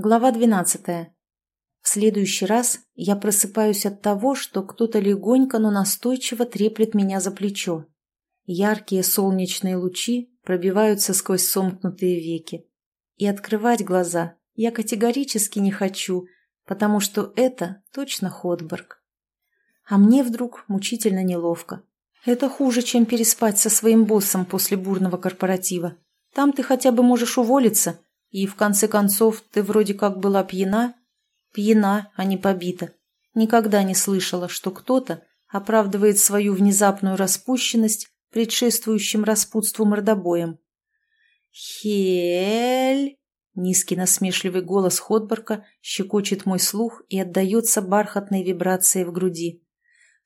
Глава 12. В следующий раз я просыпаюсь от того, что кто-то легонько, но настойчиво треплет меня за плечо. Яркие солнечные лучи пробиваются сквозь сомкнутые веки. И открывать глаза я категорически не хочу, потому что это точно Ходберг. А мне вдруг мучительно неловко. Это хуже, чем переспать со своим боссом после бурного корпоратива. Там ты хотя бы можешь уволиться – и, в конце концов, ты вроде как была пьяна? Пьяна, а не побита. Никогда не слышала, что кто-то оправдывает свою внезапную распущенность предшествующим распутству мордобоем. «Хель!» Низкий насмешливый голос Ходборка щекочет мой слух и отдается бархатной вибрацией в груди.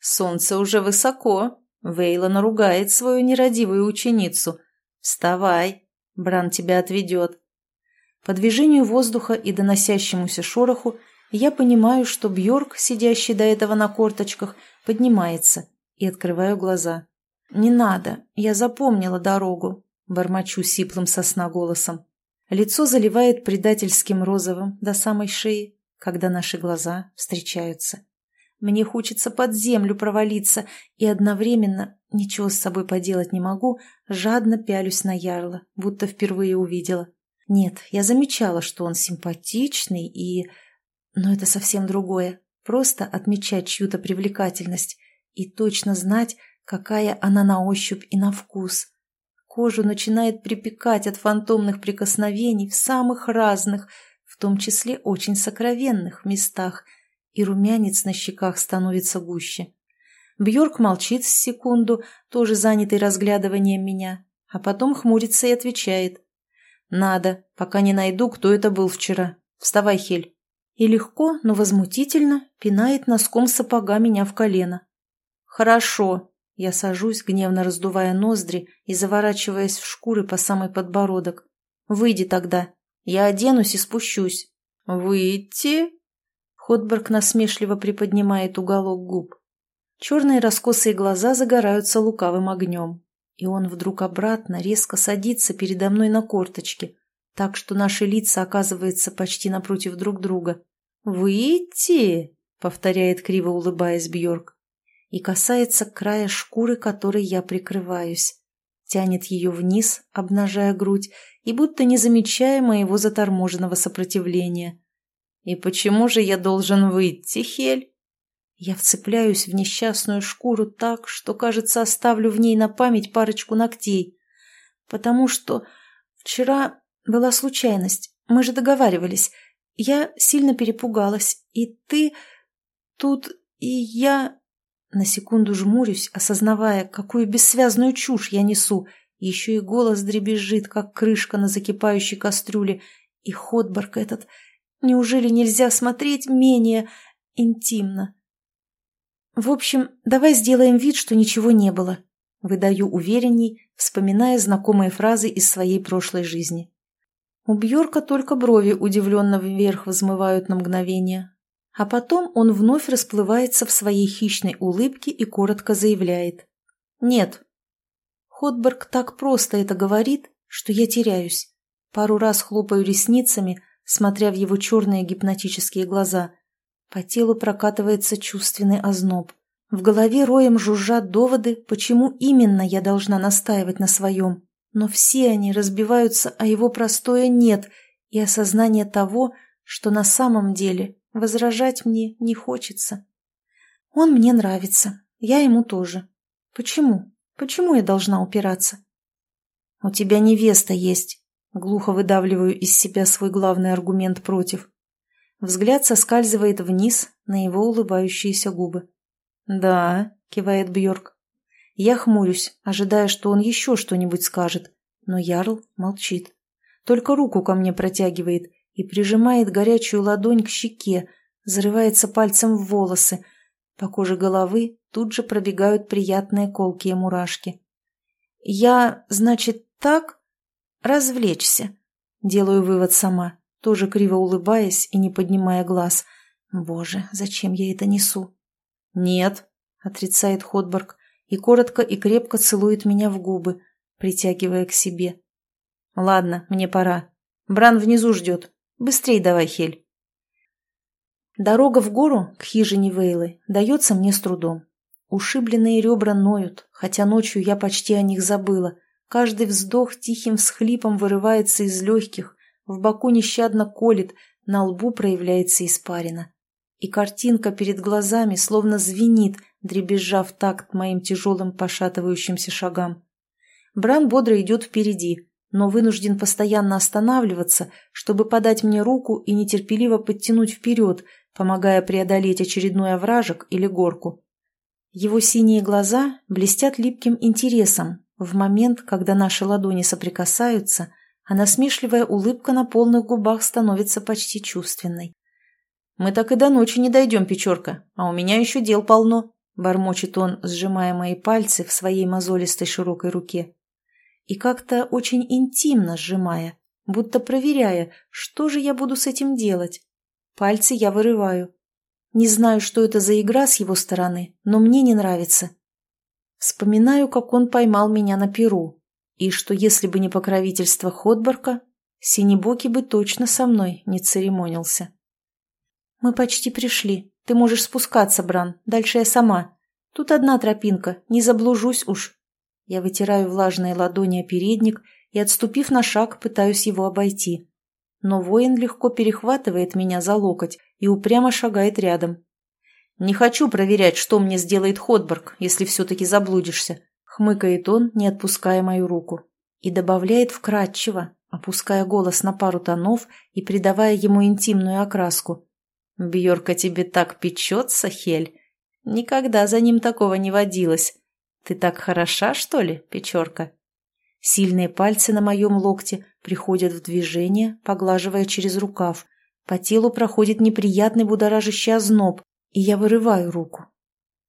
«Солнце уже высоко. Вейлон ругает свою нерадивую ученицу. Вставай, Бран тебя отведет. По движению воздуха и доносящемуся шороху я понимаю, что Бьорк, сидящий до этого на корточках, поднимается и открываю глаза. «Не надо, я запомнила дорогу», — бормочу сиплым сосна голосом. Лицо заливает предательским розовым до самой шеи, когда наши глаза встречаются. Мне хочется под землю провалиться, и одновременно, ничего с собой поделать не могу, жадно пялюсь на ярла, будто впервые увидела. Нет, я замечала, что он симпатичный и... Но это совсем другое. Просто отмечать чью-то привлекательность и точно знать, какая она на ощупь и на вкус. Кожу начинает припекать от фантомных прикосновений в самых разных, в том числе очень сокровенных местах, и румянец на щеках становится гуще. Бьорк молчит секунду, тоже занятый разглядыванием меня, а потом хмурится и отвечает. «Надо, пока не найду, кто это был вчера. Вставай, Хель». И легко, но возмутительно пинает носком сапога меня в колено. «Хорошо». Я сажусь, гневно раздувая ноздри и заворачиваясь в шкуры по самый подбородок. «Выйди тогда. Я оденусь и спущусь». «Выйти?» Ходберг насмешливо приподнимает уголок губ. Черные раскосые глаза загораются лукавым огнем и он вдруг обратно резко садится передо мной на корточки, так что наши лица оказываются почти напротив друг друга. «Выйти!» — повторяет криво улыбаясь Бьорк. И касается края шкуры, которой я прикрываюсь. Тянет ее вниз, обнажая грудь, и будто не замечая моего заторможенного сопротивления. «И почему же я должен выйти, Хель?» Я вцепляюсь в несчастную шкуру так, что, кажется, оставлю в ней на память парочку ногтей. Потому что вчера была случайность. Мы же договаривались. Я сильно перепугалась. И ты тут, и я... На секунду жмурюсь, осознавая, какую бессвязную чушь я несу. Еще и голос дребезжит, как крышка на закипающей кастрюле. И Ходборг этот... Неужели нельзя смотреть менее интимно? «В общем, давай сделаем вид, что ничего не было», — выдаю уверенней, вспоминая знакомые фразы из своей прошлой жизни. У Бьорка только брови удивленно вверх взмывают на мгновение, а потом он вновь расплывается в своей хищной улыбке и коротко заявляет. «Нет». Ходберг так просто это говорит, что я теряюсь. Пару раз хлопаю ресницами, смотря в его черные гипнотические глаза — по телу прокатывается чувственный озноб. В голове роем жужжат доводы, почему именно я должна настаивать на своем. Но все они разбиваются о его простое «нет» и осознание того, что на самом деле возражать мне не хочется. Он мне нравится, я ему тоже. Почему? Почему я должна упираться? «У тебя невеста есть», — глухо выдавливаю из себя свой главный аргумент против. Взгляд соскальзывает вниз на его улыбающиеся губы. «Да», — кивает Бьорк. Я хмурюсь, ожидая, что он еще что-нибудь скажет, но Ярл молчит. Только руку ко мне протягивает и прижимает горячую ладонь к щеке, зарывается пальцем в волосы. По коже головы тут же пробегают приятные колкие мурашки. «Я, значит, так? Развлечься?» Делаю вывод сама тоже криво улыбаясь и не поднимая глаз. «Боже, зачем я это несу?» «Нет», — отрицает Ходборг и коротко и крепко целует меня в губы, притягивая к себе. «Ладно, мне пора. Бран внизу ждет. Быстрей давай, Хель. Дорога в гору к хижине Вейлы дается мне с трудом. Ушибленные ребра ноют, хотя ночью я почти о них забыла. Каждый вздох тихим всхлипом вырывается из легких, в боку нещадно колет, на лбу проявляется испарина. И картинка перед глазами словно звенит, дребезжа в такт моим тяжелым пошатывающимся шагам. Бран бодро идет впереди, но вынужден постоянно останавливаться, чтобы подать мне руку и нетерпеливо подтянуть вперед, помогая преодолеть очередной овражек или горку. Его синие глаза блестят липким интересом в момент, когда наши ладони соприкасаются, а насмешливая улыбка на полных губах становится почти чувственной. «Мы так и до ночи не дойдем, Печорка, а у меня еще дел полно», — бормочет он, сжимая мои пальцы в своей мозолистой широкой руке и как-то очень интимно сжимая, будто проверяя, что же я буду с этим делать. Пальцы я вырываю. Не знаю, что это за игра с его стороны, но мне не нравится. Вспоминаю, как он поймал меня на перу, и что если бы не покровительство Ходборка, Синебоки бы точно со мной не церемонился. «Мы почти пришли. Ты можешь спускаться, Бран. Дальше я сама. Тут одна тропинка. Не заблужусь уж». Я вытираю влажные ладони о передник и, отступив на шаг, пытаюсь его обойти. Но воин легко перехватывает меня за локоть и упрямо шагает рядом. «Не хочу проверять, что мне сделает Ходборг, если все-таки заблудишься», — хмыкает он, не отпуская мою руку. И добавляет вкратчиво, опуская голос на пару тонов и придавая ему интимную окраску. «Бьерка тебе так печется, Хель? Никогда за ним такого не водилось. «Ты так хороша, что ли, Печорка?» Сильные пальцы на моем локте приходят в движение, поглаживая через рукав. По телу проходит неприятный будоражащий озноб, и я вырываю руку.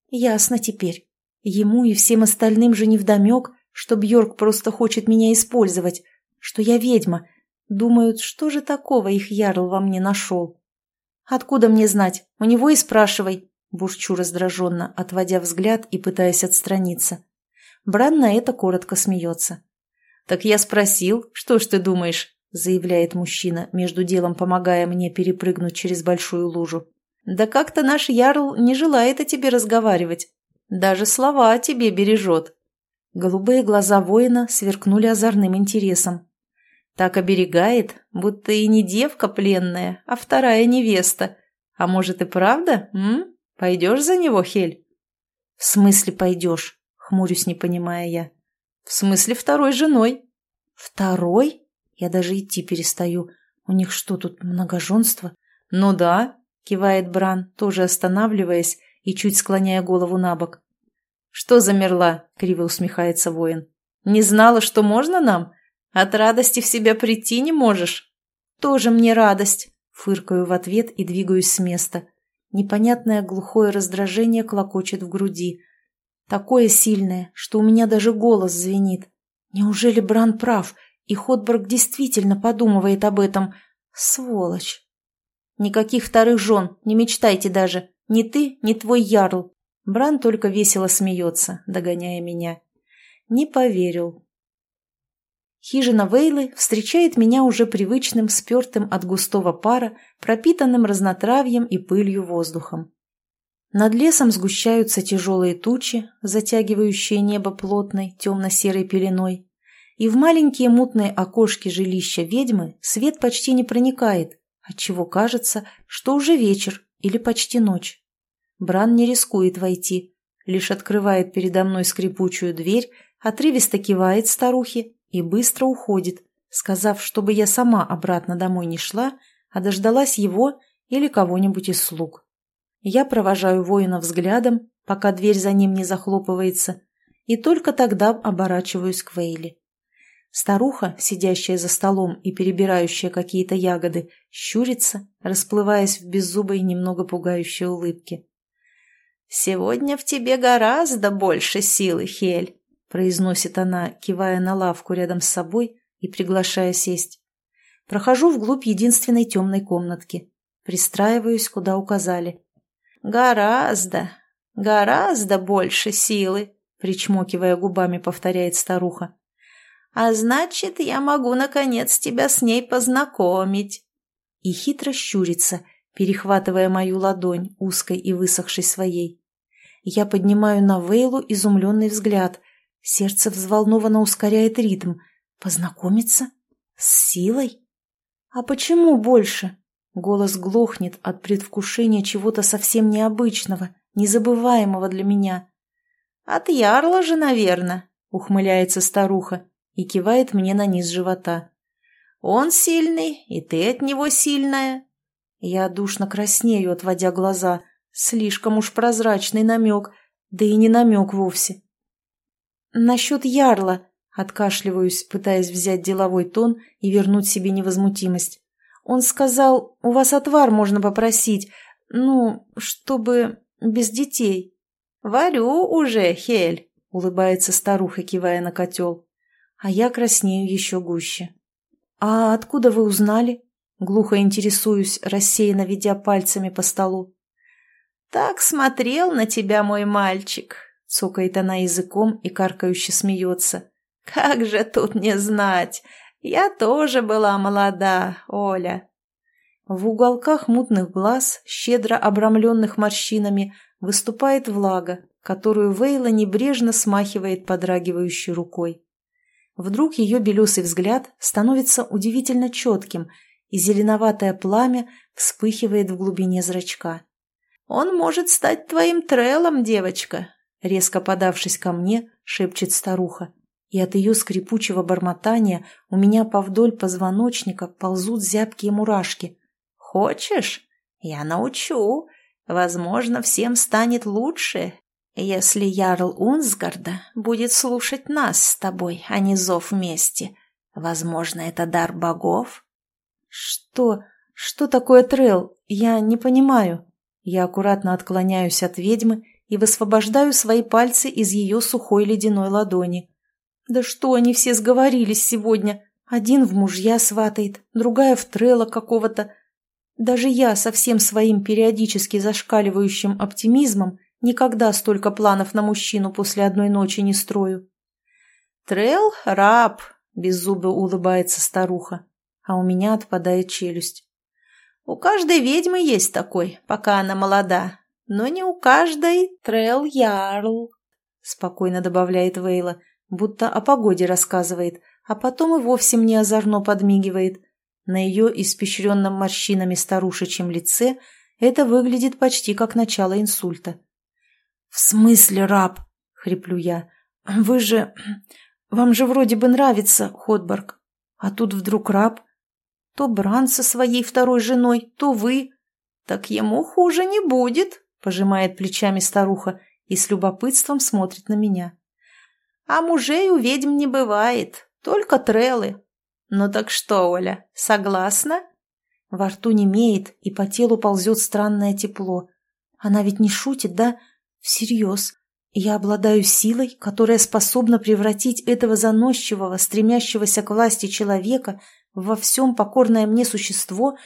Ясно теперь. Ему и всем остальным же невдомек, что Бьорк просто хочет меня использовать, что я ведьма. Думают, что же такого их ярл во мне нашел. Откуда мне знать? У него и спрашивай. Бурчу раздраженно, отводя взгляд и пытаясь отстраниться. Бран на это коротко смеется. «Так я спросил, что ж ты думаешь?» заявляет мужчина, между делом помогая мне перепрыгнуть через большую лужу. «Да как-то наш ярл не желает о тебе разговаривать. Даже слова о тебе бережет». Голубые глаза воина сверкнули озорным интересом. «Так оберегает, будто и не девка пленная, а вторая невеста. А может и правда, м?» Пойдешь за него, Хель?» «В смысле пойдешь?» — хмурюсь, не понимая я. «В смысле второй женой?» «Второй?» Я даже идти перестаю. У них что, тут многоженство? «Ну да», — кивает Бран, тоже останавливаясь и чуть склоняя голову на бок. «Что замерла?» — криво усмехается воин. «Не знала, что можно нам? От радости в себя прийти не можешь?» «Тоже мне радость!» — фыркаю в ответ и двигаюсь с места. Непонятное глухое раздражение клокочет в груди. Такое сильное, что у меня даже голос звенит. Неужели Бран прав, и Ходберг действительно подумывает об этом? Сволочь! Никаких вторых жен, не мечтайте даже. Ни ты, ни твой ярл. Бран только весело смеется, догоняя меня. Не поверил, Хижина Вейлы встречает меня уже привычным, спертым от густого пара, пропитанным разнотравьем и пылью воздухом. Над лесом сгущаются тяжелые тучи, затягивающие небо плотной, темно-серой пеленой, и в маленькие мутные окошки жилища ведьмы свет почти не проникает, отчего кажется, что уже вечер или почти ночь. Бран не рискует войти, лишь открывает передо мной скрипучую дверь, отрывисто кивает старухе и быстро уходит, сказав, чтобы я сама обратно домой не шла, а дождалась его или кого-нибудь из слуг. Я провожаю воина взглядом, пока дверь за ним не захлопывается, и только тогда оборачиваюсь к Вейли. Старуха, сидящая за столом и перебирающая какие-то ягоды, щурится, расплываясь в беззубой немного пугающей улыбке. «Сегодня в тебе гораздо больше силы, Хель произносит она, кивая на лавку рядом с собой и приглашая сесть. Прохожу вглубь единственной темной комнатки. Пристраиваюсь, куда указали. «Гораздо, гораздо больше силы», — причмокивая губами, повторяет старуха. «А значит, я могу, наконец, тебя с ней познакомить». и хитро щурится, перехватывая мою ладонь, узкой и высохшей своей. Я поднимаю на Вейлу изумленный взгляд. Сердце взволнованно ускоряет ритм. Познакомиться? С силой? А почему больше? Голос глохнет от предвкушения чего-то совсем необычного, незабываемого для меня. «От ярла же, наверное», — ухмыляется старуха и кивает мне на низ живота. «Он сильный, и ты от него сильная». Я душно краснею, отводя глаза. Слишком уж прозрачный намек, да и не намек вовсе. «Насчет ярла», — откашливаюсь, пытаясь взять деловой тон и вернуть себе невозмутимость. Он сказал, у вас отвар можно попросить, ну, чтобы без детей. Варю уже, Хель, улыбается старуха, кивая на котел. А я краснею еще гуще. А откуда вы узнали? Глухо интересуюсь, рассеянно ведя пальцами по столу. «Так смотрел на тебя мой мальчик», — цокает она языком и каркающе смеется. «Как же тут не знать? Я тоже была молода, Оля. В уголках мутных глаз, щедро обрамленных морщинами, выступает влага, которую Вейла небрежно смахивает подрагивающей рукой. Вдруг ее белесый взгляд становится удивительно четким, и зеленоватое пламя вспыхивает в глубине зрачка. «Он может стать твоим трелом, девочка!» Резко подавшись ко мне, шепчет старуха и от ее скрипучего бормотания у меня повдоль позвоночника ползут зябкие мурашки. «Хочешь? Я научу. Возможно, всем станет лучше, если Ярл Унсгарда будет слушать нас с тобой, а не зов вместе. Возможно, это дар богов?» «Что? Что такое трел? Я не понимаю». Я аккуратно отклоняюсь от ведьмы и высвобождаю свои пальцы из ее сухой ледяной ладони. Да что они все сговорились сегодня? Один в мужья сватает, другая в трела какого-то. Даже я со всем своим периодически зашкаливающим оптимизмом никогда столько планов на мужчину после одной ночи не строю. «Трел — раб», — беззубо улыбается старуха, а у меня отпадает челюсть. «У каждой ведьмы есть такой, пока она молода, но не у каждой трел ярл», — спокойно добавляет Вейла, — будто о погоде рассказывает, а потом и вовсе мне озорно подмигивает. На ее испещренном морщинами старушечьем лице это выглядит почти как начало инсульта. «В смысле, раб?» — хриплю я. «Вы же... Вам же вроде бы нравится, Ходборг. А тут вдруг раб. То Бран со своей второй женой, то вы. Так ему хуже не будет», — пожимает плечами старуха и с любопытством смотрит на меня. А мужей у ведьм не бывает, только трелы. Ну так что, Оля, согласна? Во рту немеет, и по телу ползет странное тепло. Она ведь не шутит, да? Всерьез. Я обладаю силой, которая способна превратить этого заносчивого, стремящегося к власти человека во всем покорное мне существо.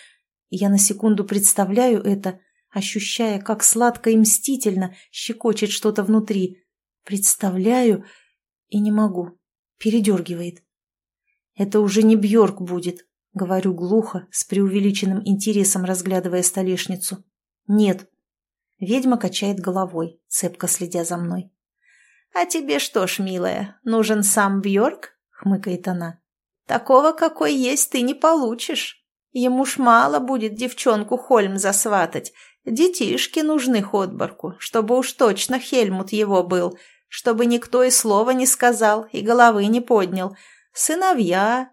Я на секунду представляю это, ощущая, как сладко и мстительно щекочет что-то внутри. Представляю и не могу. Передергивает. Это уже не Бьорк будет, говорю глухо, с преувеличенным интересом разглядывая столешницу. Нет. Ведьма качает головой, цепко следя за мной. «А тебе что ж, милая, нужен сам Бьорк?» — хмыкает она. «Такого, какой есть, ты не получишь. Ему ж мало будет девчонку Хольм засватать. Детишки нужны Ходборку, чтобы уж точно Хельмут его был, чтобы никто и слова не сказал, и головы не поднял. Сыновья.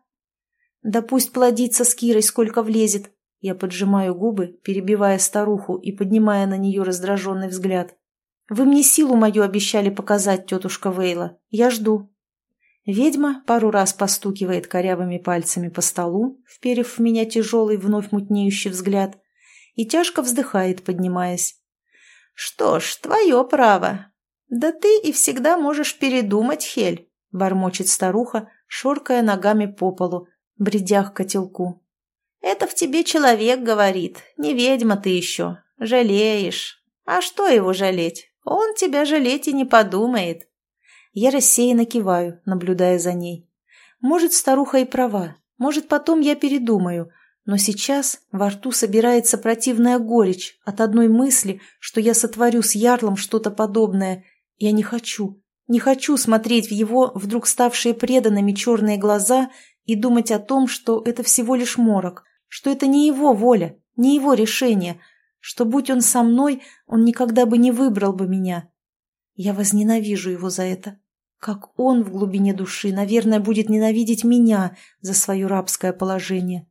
Да пусть плодится с Кирой, сколько влезет. Я поджимаю губы, перебивая старуху и поднимая на нее раздраженный взгляд. Вы мне силу мою обещали показать, тетушка Вейла. Я жду. Ведьма пару раз постукивает корявыми пальцами по столу, вперев в меня тяжелый, вновь мутнеющий взгляд, и тяжко вздыхает, поднимаясь. «Что ж, твое право. «Да ты и всегда можешь передумать, Хель», — бормочет старуха, шоркая ногами по полу, бредя к котелку. «Это в тебе человек говорит, не ведьма ты еще, жалеешь. А что его жалеть? Он тебя жалеть и не подумает». Я рассеянно киваю, наблюдая за ней. Может, старуха и права, может, потом я передумаю, Но сейчас во рту собирается противная горечь от одной мысли, что я сотворю с Ярлом что-то подобное. Я не хочу, не хочу смотреть в его вдруг ставшие преданными черные глаза и думать о том, что это всего лишь морок, что это не его воля, не его решение, что, будь он со мной, он никогда бы не выбрал бы меня. Я возненавижу его за это. Как он в глубине души, наверное, будет ненавидеть меня за свое рабское положение.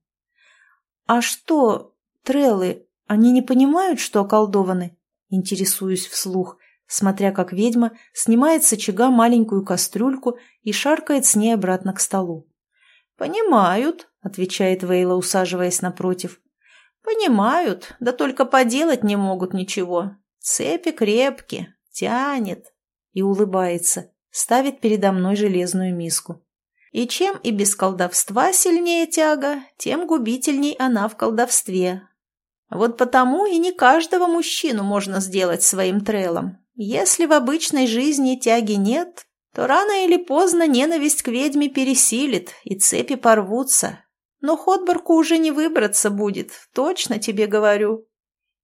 «А что, треллы, они не понимают, что околдованы?» Интересуюсь вслух, смотря как ведьма снимает с очага маленькую кастрюльку и шаркает с ней обратно к столу. «Понимают», — отвечает Вейла, усаживаясь напротив. «Понимают, да только поделать не могут ничего. Цепи крепкие, тянет». И улыбается, ставит передо мной железную миску. И чем и без колдовства сильнее тяга, тем губительней она в колдовстве. Вот потому и не каждого мужчину можно сделать своим трелом. Если в обычной жизни тяги нет, то рано или поздно ненависть к ведьме пересилит, и цепи порвутся. Но Ходборку уже не выбраться будет, точно тебе говорю.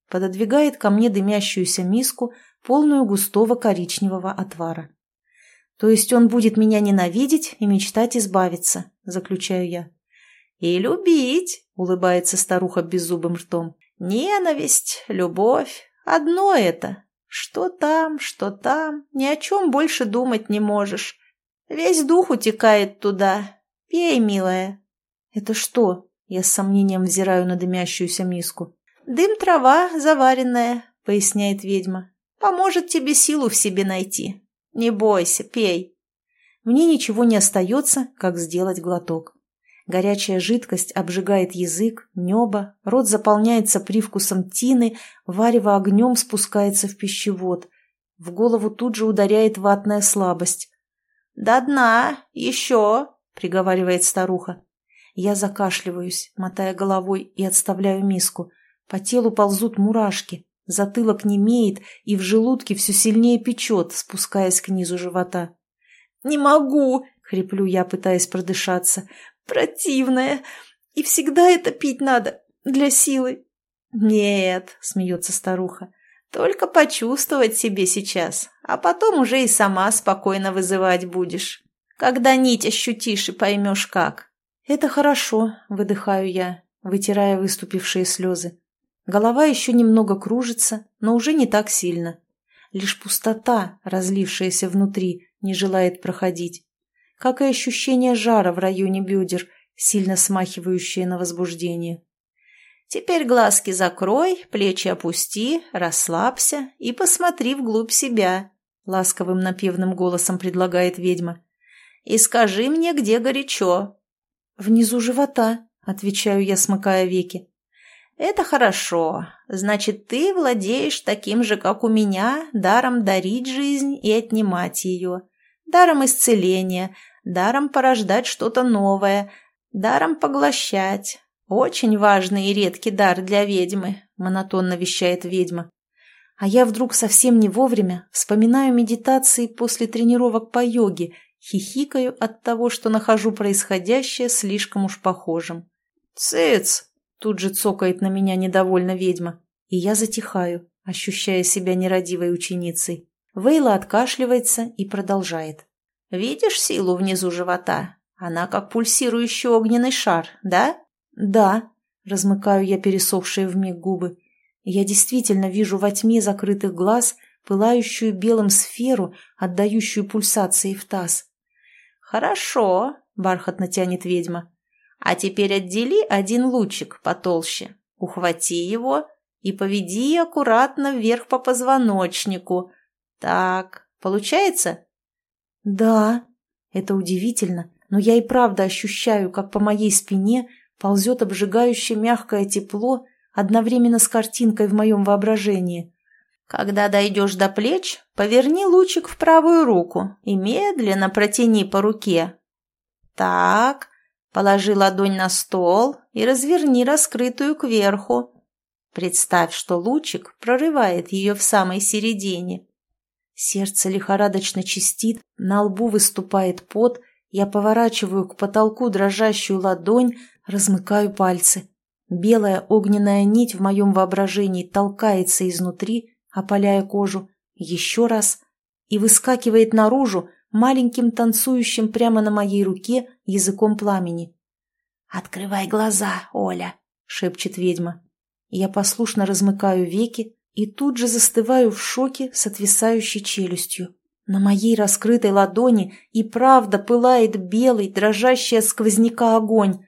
Пододвигает ко мне дымящуюся миску, полную густого коричневого отвара. То есть он будет меня ненавидеть и мечтать избавиться, заключаю я. И любить, улыбается старуха беззубым ртом. Ненависть, любовь, одно это. Что там, что там, ни о чем больше думать не можешь. Весь дух утекает туда. Пей, милая. Это что? Я с сомнением взираю на дымящуюся миску. Дым трава заваренная, поясняет ведьма. Поможет тебе силу в себе найти. «Не бойся, пей». Мне ничего не остается, как сделать глоток. Горячая жидкость обжигает язык, небо, рот заполняется привкусом тины, варево огнем спускается в пищевод. В голову тут же ударяет ватная слабость. «До дна! Еще!» — приговаривает старуха. Я закашливаюсь, мотая головой и отставляю миску. По телу ползут мурашки. Затылок немеет, и в желудке все сильнее печет, спускаясь к низу живота. «Не могу!» — хриплю я, пытаясь продышаться. «Противное! И всегда это пить надо, для силы!» «Нет!» — смеется старуха. «Только почувствовать себе сейчас, а потом уже и сама спокойно вызывать будешь. Когда нить ощутишь и поймешь как». «Это хорошо», — выдыхаю я, вытирая выступившие слезы. Голова еще немного кружится, но уже не так сильно. Лишь пустота, разлившаяся внутри, не желает проходить. Как и ощущение жара в районе бедер, сильно смахивающее на возбуждение. Теперь глазки закрой, плечи опусти, расслабься и посмотри вглубь себя, ласковым напевным голосом предлагает ведьма. И скажи мне, где горячо. Внизу живота, отвечаю я, смыкая веки. «Это хорошо. Значит, ты владеешь таким же, как у меня, даром дарить жизнь и отнимать ее, даром исцеления, даром порождать что-то новое, даром поглощать. Очень важный и редкий дар для ведьмы», — монотонно вещает ведьма. А я вдруг совсем не вовремя вспоминаю медитации после тренировок по йоге, хихикаю от того, что нахожу происходящее слишком уж похожим. «Цыц!» Тут же цокает на меня недовольно ведьма, и я затихаю, ощущая себя нерадивой ученицей. Вейла откашливается и продолжает. «Видишь силу внизу живота? Она как пульсирующий огненный шар, да?» «Да», — размыкаю я пересохшие вмиг губы. «Я действительно вижу во тьме закрытых глаз пылающую белым сферу, отдающую пульсации в таз». «Хорошо», — бархатно тянет ведьма. А теперь отдели один лучик потолще, ухвати его и поведи аккуратно вверх по позвоночнику. Так, получается? Да, это удивительно, но я и правда ощущаю, как по моей спине ползет обжигающее мягкое тепло одновременно с картинкой в моем воображении. Когда дойдешь до плеч, поверни лучик в правую руку и медленно протяни по руке. Так, Положи ладонь на стол и разверни раскрытую кверху. Представь, что лучик прорывает ее в самой середине. Сердце лихорадочно чистит, на лбу выступает пот, я поворачиваю к потолку дрожащую ладонь, размыкаю пальцы. Белая огненная нить в моем воображении толкается изнутри, опаляя кожу, еще раз, и выскакивает наружу маленьким танцующим прямо на моей руке языком пламени. «Открывай глаза, Оля!» — шепчет ведьма. Я послушно размыкаю веки и тут же застываю в шоке с отвисающей челюстью. На моей раскрытой ладони и правда пылает белый, дрожащий от сквозняка огонь.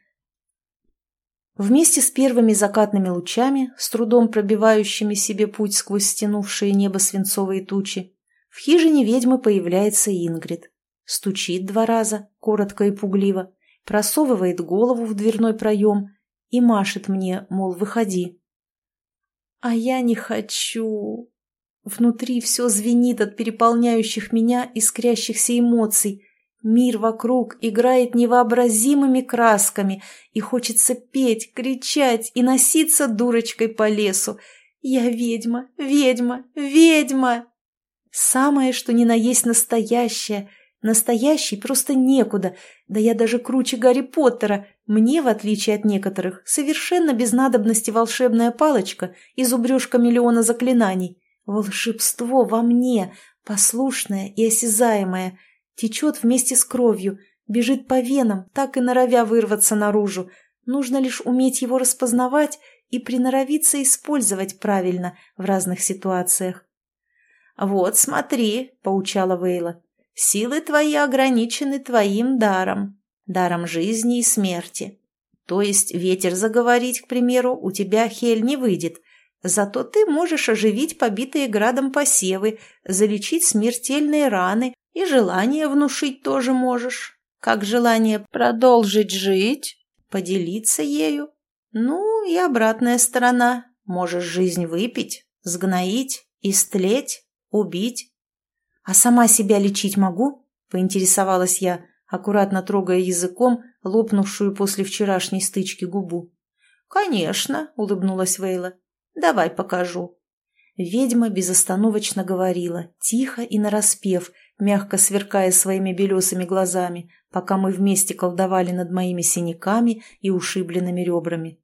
Вместе с первыми закатными лучами, с трудом пробивающими себе путь сквозь стянувшие небо свинцовые тучи, в хижине ведьмы появляется Ингрид. Стучит два раза, коротко и пугливо, просовывает голову в дверной проем и машет мне, мол, выходи. А я не хочу. Внутри все звенит от переполняющих меня искрящихся эмоций. Мир вокруг играет невообразимыми красками, и хочется петь, кричать и носиться дурочкой по лесу. Я ведьма, ведьма, ведьма! Самое, что ни на есть настоящее. Настоящий просто некуда, да я даже круче Гарри Поттера, мне, в отличие от некоторых, совершенно без надобности волшебная палочка и зубрежка миллиона заклинаний. Волшебство во мне, послушное и осязаемое, течет вместе с кровью, бежит по венам, так и норовя вырваться наружу. Нужно лишь уметь его распознавать и приноровиться использовать правильно в разных ситуациях. «Вот смотри», — поучала Вейла, — «силы твои ограничены твоим даром даром жизни и смерти. То есть ветер заговорить, к примеру, у тебя, Хель, не выйдет, зато ты можешь оживить побитые градом посевы, залечить смертельные раны и желание внушить тоже можешь. Как желание продолжить жить, поделиться ею. Ну и обратная сторона. Можешь жизнь выпить, сгноить, истлеть, убить. А сама себя лечить могу? Поинтересовалась я, аккуратно трогая языком лопнувшую после вчерашней стычки губу. «Конечно», — улыбнулась Вейла. «Давай покажу». Ведьма безостановочно говорила, тихо и нараспев, мягко сверкая своими белесыми глазами, пока мы вместе колдовали над моими синяками и ушибленными ребрами.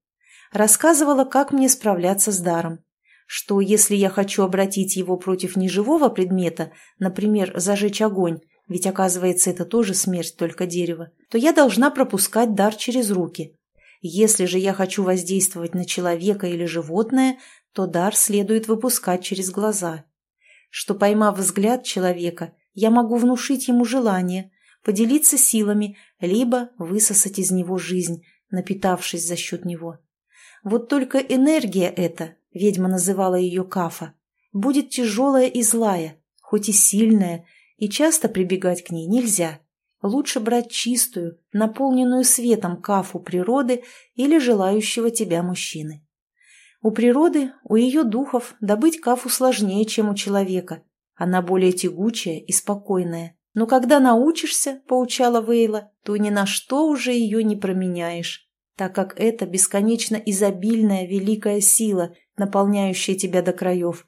Рассказывала, как мне справляться с даром. Что, если я хочу обратить его против неживого предмета, например, зажечь огонь, ведь оказывается это тоже смерть только дерева, то я должна пропускать дар через руки. Если же я хочу воздействовать на человека или животное, то дар следует выпускать через глаза. Что, поймав взгляд человека, я могу внушить ему желание, поделиться силами, либо высосать из него жизнь, напитавшись за счет него. Вот только энергия эта, ведьма называла ее кафа, будет тяжелая и злая, хоть и сильная, и часто прибегать к ней нельзя. Лучше брать чистую, наполненную светом кафу природы или желающего тебя мужчины. У природы, у ее духов добыть кафу сложнее, чем у человека. Она более тягучая и спокойная. Но когда научишься, поучала Вейла, то ни на что уже ее не променяешь, так как это бесконечно изобильная великая сила, наполняющая тебя до краев.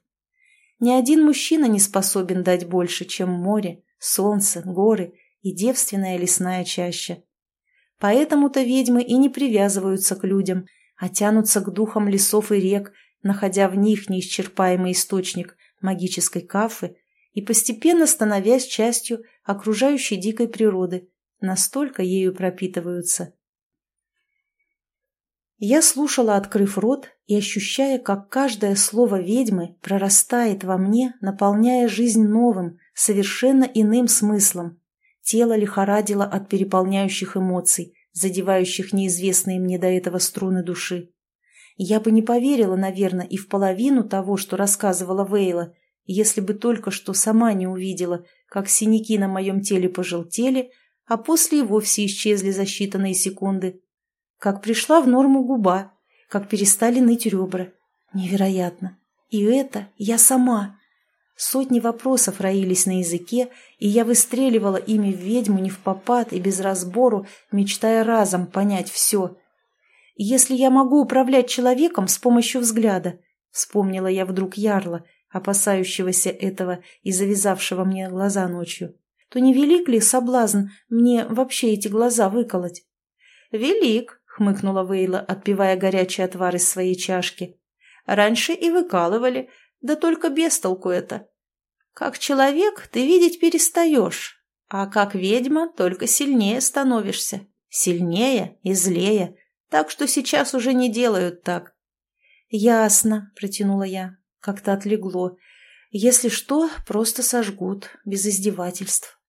Ни один мужчина не способен дать больше, чем море, солнце, горы и девственная лесная чаща. Поэтому-то ведьмы и не привязываются к людям, а тянутся к духам лесов и рек, находя в них неисчерпаемый источник магической кафы и постепенно становясь частью окружающей дикой природы, настолько ею пропитываются. Я слушала, открыв рот, и ощущая, как каждое слово ведьмы прорастает во мне, наполняя жизнь новым, совершенно иным смыслом. Тело лихорадило от переполняющих эмоций, задевающих неизвестные мне до этого струны души. Я бы не поверила, наверное, и в половину того, что рассказывала Вейла, если бы только что сама не увидела, как синяки на моем теле пожелтели, а после и вовсе исчезли за считанные секунды как пришла в норму губа, как перестали ныть ребра. Невероятно. И это я сама. Сотни вопросов роились на языке, и я выстреливала ими в ведьму не в попад и без разбору, мечтая разом понять все. «Если я могу управлять человеком с помощью взгляда», — вспомнила я вдруг ярла, опасающегося этого и завязавшего мне глаза ночью, то не велик ли соблазн мне вообще эти глаза выколоть? «Велик», хмыкнула Вейла, отпивая горячий отвар из своей чашки. «Раньше и выкалывали, да только без толку это. Как человек ты видеть перестаешь, а как ведьма только сильнее становишься. Сильнее и злее, так что сейчас уже не делают так». «Ясно», — протянула я. Как-то отлегло. «Если что, просто сожгут, без издевательств».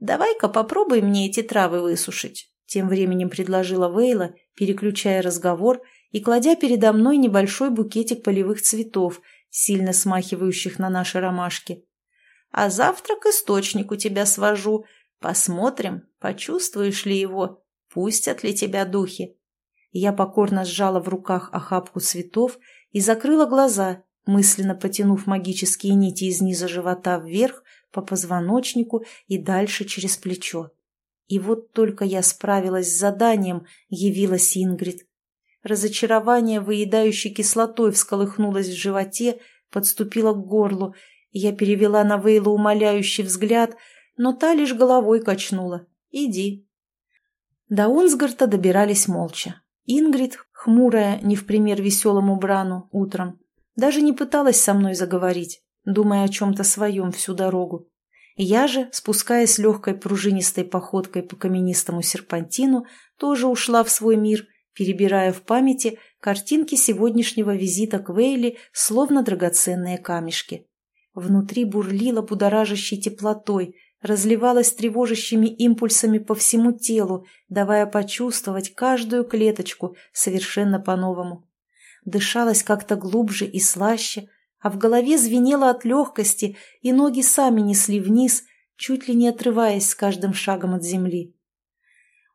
«Давай-ка попробуй мне эти травы высушить», — тем временем предложила Вейла, переключая разговор и кладя передо мной небольшой букетик полевых цветов, сильно смахивающих на наши ромашки. «А завтра к источнику тебя свожу. Посмотрим, почувствуешь ли его, пустят ли тебя духи». Я покорно сжала в руках охапку цветов и закрыла глаза, мысленно потянув магические нити из низа живота вверх по позвоночнику и дальше через плечо. И вот только я справилась с заданием, явилась Ингрид. Разочарование, выедающей кислотой, всколыхнулось в животе, подступило к горлу, я перевела на Вейлу умоляющий взгляд, но та лишь головой качнула. «Иди». До Унсгарта добирались молча. Ингрид, хмурая, не в пример веселому Брану, утром, даже не пыталась со мной заговорить, думая о чем-то своем всю дорогу. Я же, спускаясь легкой пружинистой походкой по каменистому серпантину, тоже ушла в свой мир, перебирая в памяти картинки сегодняшнего визита к Вейли, словно драгоценные камешки. Внутри бурлила будоражащей теплотой, разливалась тревожащими импульсами по всему телу, давая почувствовать каждую клеточку совершенно по-новому. Дышалось как-то глубже и слаще, а в голове звенело от легкости, и ноги сами несли вниз, чуть ли не отрываясь с каждым шагом от земли.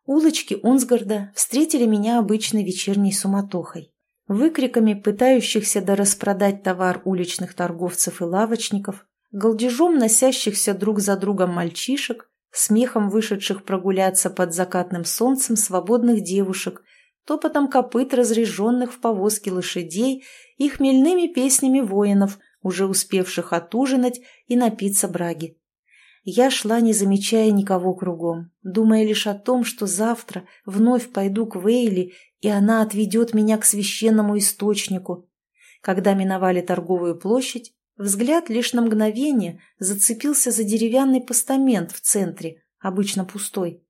Улочки Унсгарда встретили меня обычной вечерней суматохой. Выкриками пытающихся дораспродать товар уличных торговцев и лавочников, голдежом носящихся друг за другом мальчишек, смехом вышедших прогуляться под закатным солнцем свободных девушек, топотом копыт разреженных в повозке лошадей и хмельными песнями воинов, уже успевших отужинать и напиться браги. Я шла, не замечая никого кругом, думая лишь о том, что завтра вновь пойду к Вейли, и она отведет меня к священному источнику. Когда миновали торговую площадь, Взгляд лишь на мгновение зацепился за деревянный постамент в центре, обычно пустой.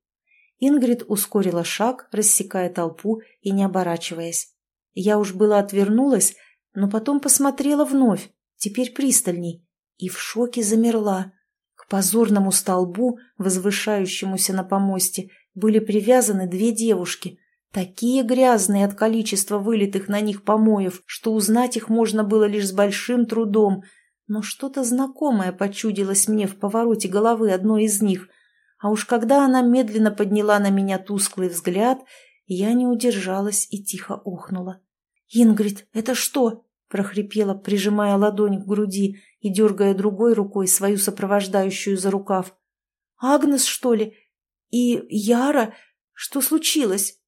Ингрид ускорила шаг, рассекая толпу и не оборачиваясь. Я уж была отвернулась, но потом посмотрела вновь, теперь пристальней, и в шоке замерла. К позорному столбу, возвышающемуся на помосте, были привязаны две девушки, Такие грязные от количества вылитых на них помоев, что узнать их можно было лишь с большим трудом, но что-то знакомое почудилось мне в повороте головы одной из них, а уж когда она медленно подняла на меня тусклый взгляд, я не удержалась и тихо охнула. «Ингрид, это что?» – прохрипела, прижимая ладонь к груди и дергая другой рукой свою сопровождающую за рукав. «Агнес, что ли? И Яра? Что случилось?»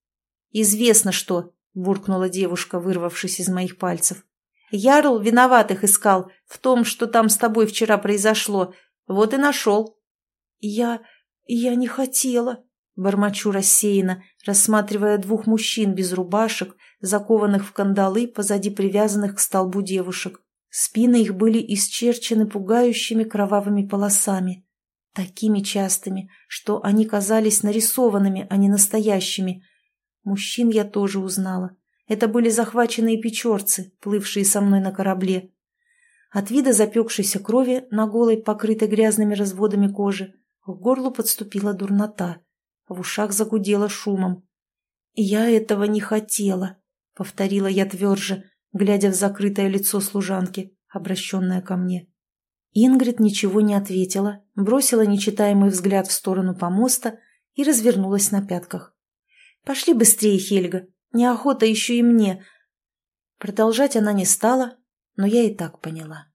«Известно что», – буркнула девушка, вырвавшись из моих пальцев. Ярл виноватых искал в том, что там с тобой вчера произошло. Вот и нашел. Я... я не хотела, бормочу рассеянно, рассматривая двух мужчин без рубашек, закованных в кандалы позади привязанных к столбу девушек. Спины их были исчерчены пугающими кровавыми полосами, такими частыми, что они казались нарисованными, а не настоящими. Мужчин я тоже узнала. Это были захваченные печорцы, плывшие со мной на корабле. От вида запекшейся крови на голой, покрытой грязными разводами кожи, к горлу подступила дурнота, в ушах загудело шумом. «Я этого не хотела», — повторила я тверже, глядя в закрытое лицо служанки, обращенное ко мне. Ингрид ничего не ответила, бросила нечитаемый взгляд в сторону помоста и развернулась на пятках. «Пошли быстрее, Хельга, Неохота еще и мне. Продолжать она не стала, но я и так поняла.